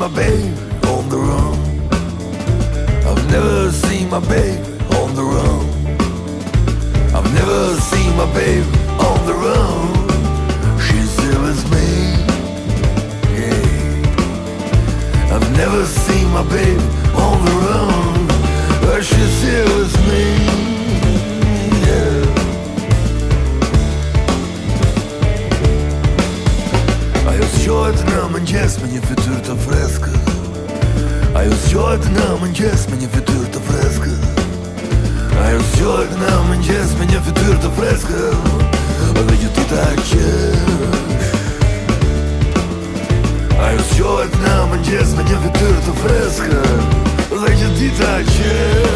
my baby on the run. I've never seen my baby on the run. I've never seen my baby on the run. She's still with me. Yeah. I've never seen my baby on the run. zgjohet nga mëngjes me një fytyrë të freskë. Ajo zgjohet nga mëngjes me një fytyrë të freskë. Ajo zgjohet nga mëngjes me një fytyrë të freskë. A vjen ti ta që? Ajo zgjohet nga mëngjes me një fytyrë të freskë. A vjen ti ta